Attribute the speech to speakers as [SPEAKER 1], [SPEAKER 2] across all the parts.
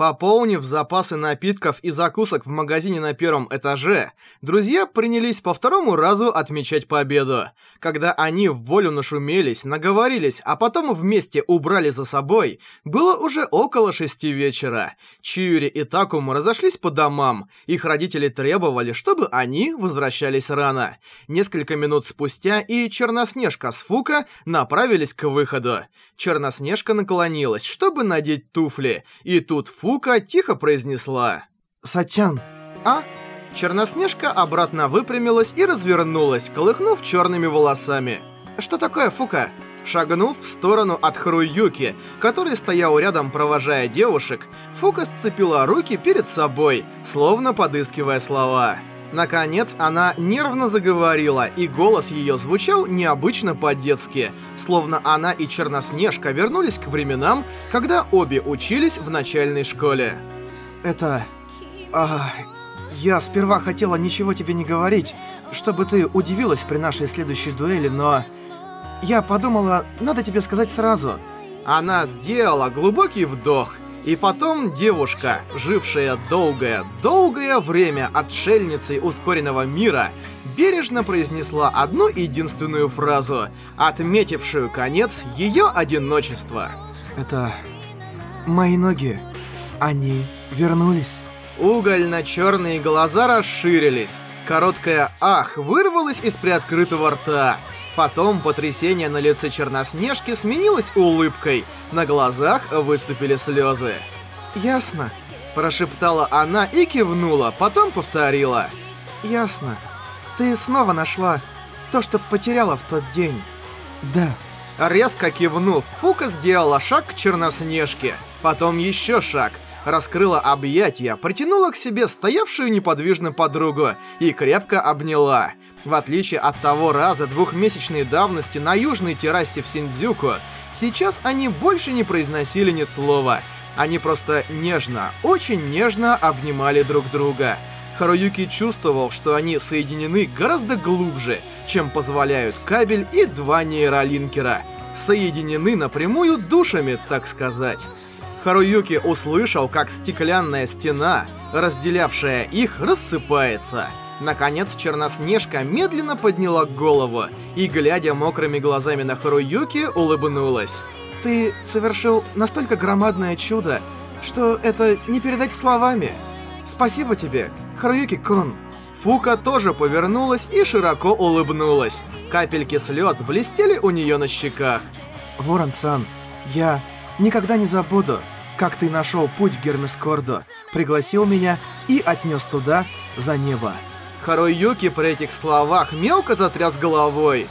[SPEAKER 1] Пополнив запасы напитков и закусок в магазине на первом этаже, друзья принялись по второму разу отмечать победу. Когда они в волю нашумелись, наговорились, а потом вместе убрали за собой, было уже около шести вечера. Чиури и Такому разошлись по домам. Их родители требовали, чтобы они возвращались рано. Несколько минут спустя и Черноснежка с Фука направились к выходу. Черноснежка наклонилась, чтобы надеть туфли, и тут Фука Фука тихо произнесла «Сачан, а?» Черноснежка обратно выпрямилась и развернулась, колыхнув черными волосами. «Что такое, Фука?» Шагнув в сторону от Харуюки, который стоял рядом, провожая девушек, Фука сцепила руки перед собой, словно подыскивая слова. Наконец, она нервно заговорила, и голос ее звучал необычно по-детски, словно она и Черноснежка вернулись к временам, когда обе учились в начальной школе.
[SPEAKER 2] «Это... А, я сперва хотела ничего тебе не говорить, чтобы ты удивилась при нашей следующей дуэли, но... Я подумала, надо тебе сказать сразу».
[SPEAKER 1] Она сделала глубокий вдох – и потом девушка, жившая долгое-долгое время отшельницей ускоренного мира, бережно произнесла одну единственную фразу, отметившую конец ее одиночества.
[SPEAKER 2] Это... мои ноги. Они вернулись.
[SPEAKER 1] Угольно-черные глаза расширились. Короткое «ах» вырвалось из приоткрытого рта. Потом потрясение на лице Черноснежки сменилось улыбкой. На глазах выступили слезы.
[SPEAKER 2] «Ясно», –
[SPEAKER 1] прошептала она и кивнула, потом повторила.
[SPEAKER 2] «Ясно. Ты снова нашла то, что потеряла в тот день».
[SPEAKER 1] «Да». Резко кивнув, Фука сделала шаг к Черноснежке. Потом еще шаг. Раскрыла объятия, протянула к себе стоявшую неподвижно подругу и крепко обняла. В отличие от того раза двухмесячной давности на южной террасе в Синдзюку, сейчас они больше не произносили ни слова. Они просто нежно, очень нежно обнимали друг друга. Харуюки чувствовал, что они соединены гораздо глубже, чем позволяют кабель и два нейролинкера. Соединены напрямую душами, так сказать. Харуюки услышал, как стеклянная стена, разделявшая их, рассыпается. Наконец Черноснежка медленно подняла голову и, глядя мокрыми глазами на Харуюки, улыбнулась.
[SPEAKER 2] «Ты совершил настолько громадное чудо, что это не передать словами. Спасибо тебе, Харуюки-кун».
[SPEAKER 1] Фука тоже повернулась и широко улыбнулась. Капельки слез блестели у нее на щеках.
[SPEAKER 2] «Ворон-сан, я никогда не забуду, как ты нашел путь к Гермескорду, пригласил меня и отнес туда, за небо».
[SPEAKER 1] Харуюки при этих словах мелко затряс головой.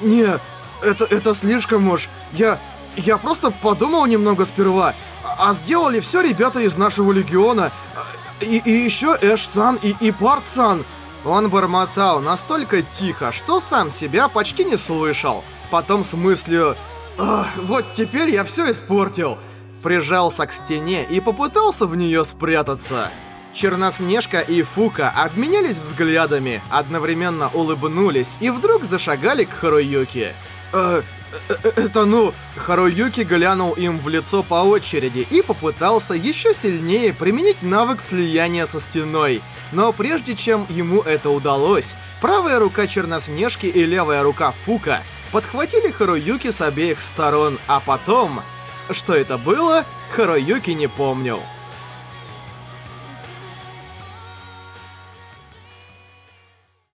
[SPEAKER 1] «Не, это, это слишком уж. Я... я просто подумал немного сперва. А сделали все ребята из нашего легиона. И, и еще Эш-сан и, и Парт-сан». Он бормотал настолько тихо, что сам себя почти не слышал. Потом с мыслью «Вот теперь я все испортил». Прижался к стене и попытался в нее спрятаться. Черноснежка и Фука обменялись взглядами, одновременно улыбнулись и вдруг зашагали к Харуюки. «Э, э, э, это ну...» Харуюки глянул им в лицо по очереди и попытался еще сильнее применить навык слияния со стеной. Но прежде чем ему это удалось, правая рука Черноснежки и левая рука Фука подхватили Харуюки с обеих сторон, а потом... Что это было, Харуюки не помнил.